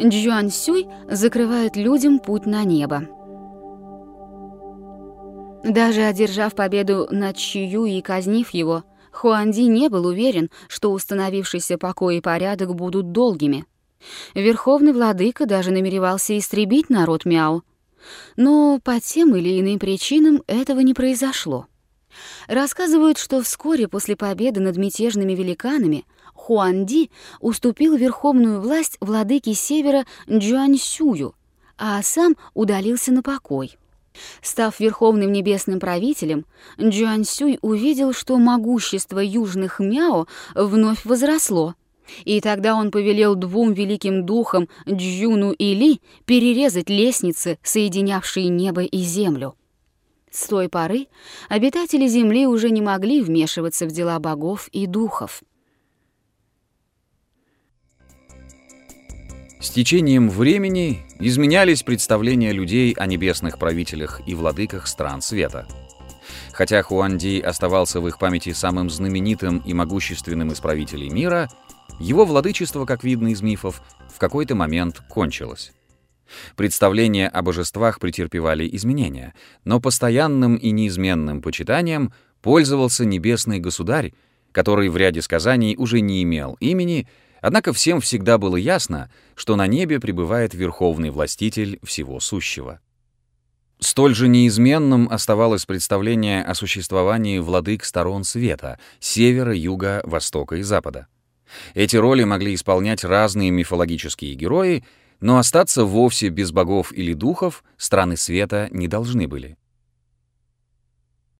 Джуансюй закрывает людям путь на небо. Даже одержав победу над Чью и казнив его, Хуанди не был уверен, что установившийся покой и порядок будут долгими. Верховный владыка даже намеревался истребить народ Мяо. Но по тем или иным причинам этого не произошло. Рассказывают, что вскоре после победы над мятежными великанами Хуанди уступил верховную власть владыке севера Джуаньсюю, а сам удалился на покой. Став верховным небесным правителем, Джуансюй увидел, что могущество южных Мяо вновь возросло. И тогда он повелел двум великим духам Джуну и Ли перерезать лестницы, соединявшие небо и землю. С той поры обитатели Земли уже не могли вмешиваться в дела богов и духов. С течением времени изменялись представления людей о небесных правителях и владыках стран света. Хотя Хуанди оставался в их памяти самым знаменитым и могущественным из правителей мира, его владычество, как видно из мифов, в какой-то момент кончилось. Представления о божествах претерпевали изменения, но постоянным и неизменным почитанием пользовался небесный государь, который в ряде сказаний уже не имел имени, Однако всем всегда было ясно, что на небе пребывает верховный властитель всего сущего. Столь же неизменным оставалось представление о существовании владык сторон света — севера, юга, востока и запада. Эти роли могли исполнять разные мифологические герои, но остаться вовсе без богов или духов страны света не должны были.